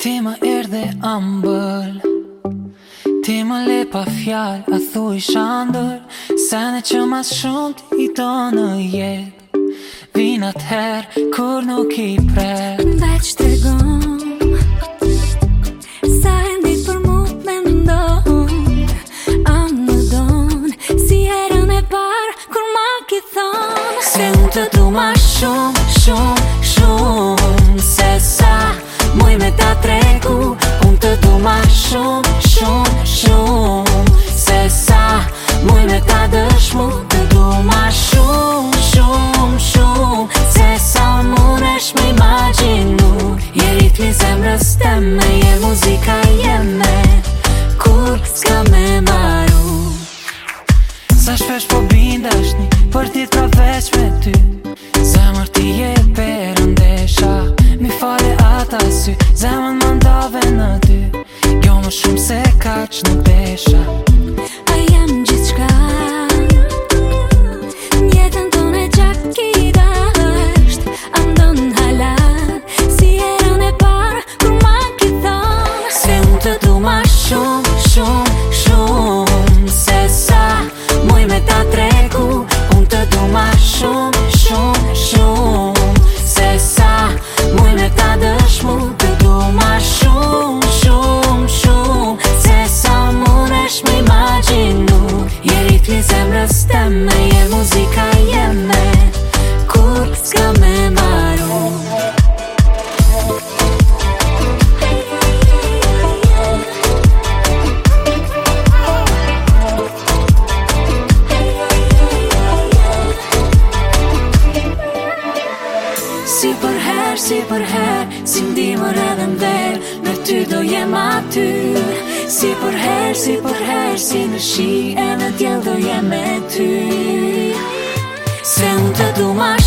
Ti më erdhe ambël Ti më le pa fjallë A thu i shandër Se në që mas shumët i do në jet Vinat her Kur nuk i prek Veç të gëm Sa e për mu me mëndon don Si erën e par Kur ma ki thon Se unë të du ma shumë Shumë, shumë shumë, shumë, shumë Se sa muj me ta dëshmu Të du ma shumë, shumë, shumë Se sa mundesh me imaginu Je ritmi zemrës teme Je muzika jeme Kur s'ka me maru Sa shpesh po bindashni Për ti t'ka veç me ty Zemër ti je pe nošem se kač ne peša. jeme, je muzika jeme Kur s'ka me maru Si për her, si për her, si ndimur edhe mder Me ty do jem aty Si për her, si për her, si në shi e në tjel jamais tu. sente do mar.